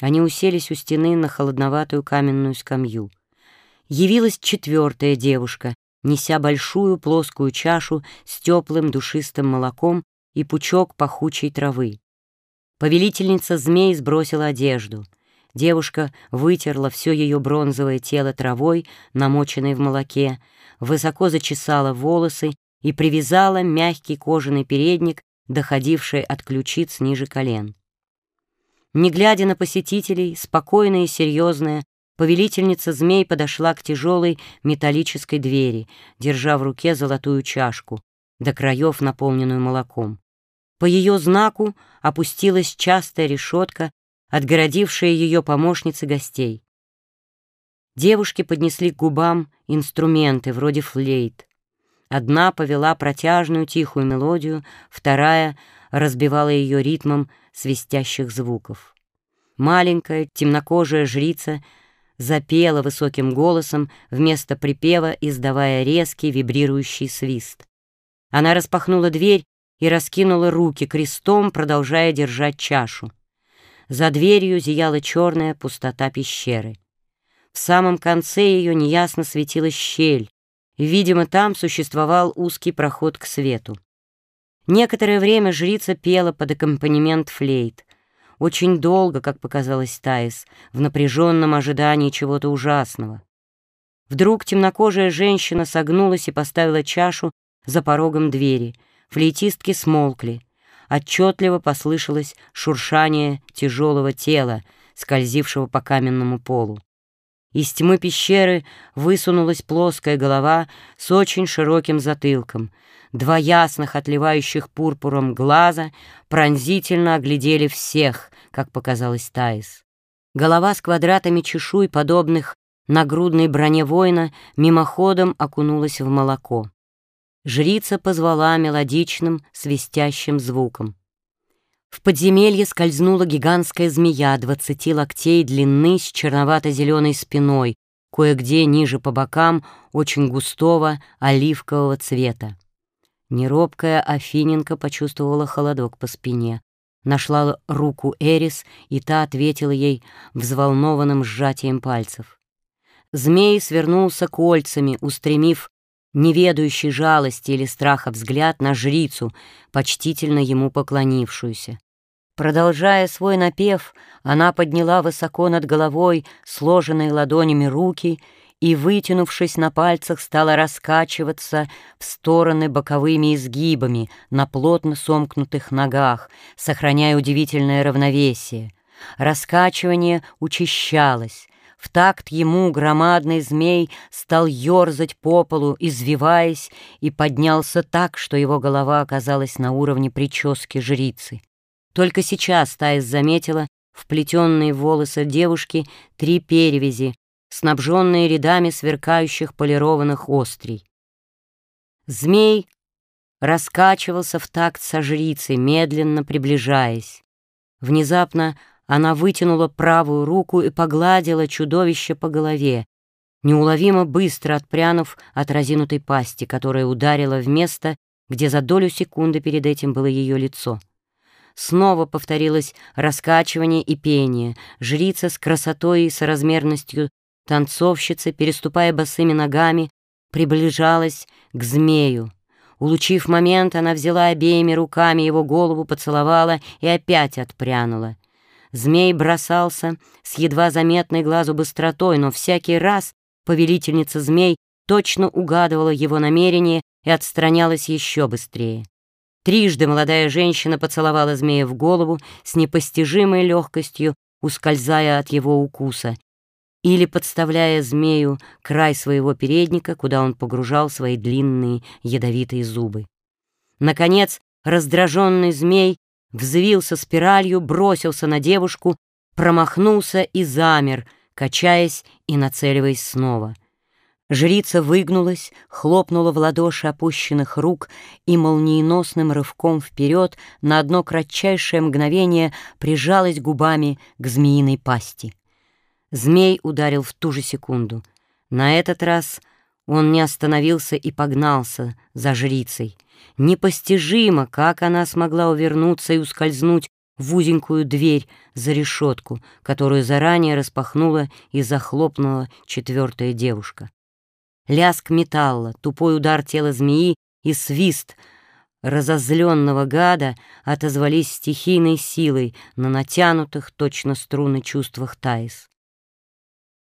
Они уселись у стены на холодноватую каменную скамью. Явилась четвертая девушка, неся большую плоскую чашу с теплым душистым молоком и пучок пахучей травы. Повелительница змей сбросила одежду. Девушка вытерла все ее бронзовое тело травой, намоченной в молоке, высоко зачесала волосы и привязала мягкий кожаный передник, доходивший от ключиц ниже колен. Не глядя на посетителей, спокойная и серьезная, повелительница змей подошла к тяжелой металлической двери, держа в руке золотую чашку, до краев наполненную молоком. По ее знаку опустилась частая решетка, отгородившая ее помощницы гостей. Девушки поднесли к губам инструменты вроде флейт. Одна повела протяжную тихую мелодию, вторая разбивала ее ритмом свистящих звуков. Маленькая темнокожая жрица запела высоким голосом вместо припева, издавая резкий вибрирующий свист. Она распахнула дверь и раскинула руки крестом, продолжая держать чашу. За дверью зияла черная пустота пещеры. В самом конце ее неясно светилась щель, видимо, там существовал узкий проход к свету. Некоторое время жрица пела под аккомпанемент флейт. Очень долго, как показалось Таис, в напряженном ожидании чего-то ужасного. Вдруг темнокожая женщина согнулась и поставила чашу за порогом двери. Флейтистки смолкли. Отчетливо послышалось шуршание тяжелого тела, скользившего по каменному полу. Из тьмы пещеры высунулась плоская голова с очень широким затылком. Два ясных, отливающих пурпуром глаза пронзительно оглядели всех, как показалось Таис. Голова с квадратами чешуй, подобных нагрудной броне воина, мимоходом окунулась в молоко. Жрица позвала мелодичным, свистящим звуком. В подземелье скользнула гигантская змея двадцати локтей длины с черновато-зеленой спиной, кое-где ниже по бокам очень густого оливкового цвета. Неробкая Афиненко почувствовала холодок по спине. Нашла руку Эрис, и та ответила ей взволнованным сжатием пальцев. Змей свернулся кольцами, устремив неведающий жалости или страха взгляд на жрицу, почтительно ему поклонившуюся. Продолжая свой напев, она подняла высоко над головой сложенные ладонями руки и, вытянувшись на пальцах, стала раскачиваться в стороны боковыми изгибами на плотно сомкнутых ногах, сохраняя удивительное равновесие. Раскачивание учащалось, в такт ему громадный змей стал ерзать по полу, извиваясь, и поднялся так, что его голова оказалась на уровне прически жрицы. Только сейчас Таис заметила вплетенные в волосы девушки три перевязи, снабженные рядами сверкающих полированных острий. Змей раскачивался в такт со жрицей, медленно приближаясь. Внезапно она вытянула правую руку и погладила чудовище по голове, неуловимо быстро отпрянув от разинутой пасти, которая ударила в место, где за долю секунды перед этим было ее лицо. Снова повторилось раскачивание и пение. Жрица с красотой и соразмерностью танцовщицы, переступая босыми ногами, приближалась к змею. Улучив момент, она взяла обеими руками его голову, поцеловала и опять отпрянула. Змей бросался с едва заметной глазу быстротой, но всякий раз повелительница змей точно угадывала его намерение и отстранялась еще быстрее. Трижды молодая женщина поцеловала змея в голову с непостижимой легкостью, ускользая от его укуса, или подставляя змею край своего передника, куда он погружал свои длинные ядовитые зубы. Наконец, раздраженный змей взвился спиралью, бросился на девушку, промахнулся и замер, качаясь и нацеливаясь снова. Жрица выгнулась, хлопнула в ладоши опущенных рук и молниеносным рывком вперед на одно кратчайшее мгновение прижалась губами к змеиной пасти. Змей ударил в ту же секунду. На этот раз он не остановился и погнался за жрицей. Непостижимо, как она смогла увернуться и ускользнуть в узенькую дверь за решетку, которую заранее распахнула и захлопнула четвертая девушка. Лязг металла, тупой удар тела змеи и свист разозленного гада отозвались стихийной силой на натянутых точно струны чувствах Таис.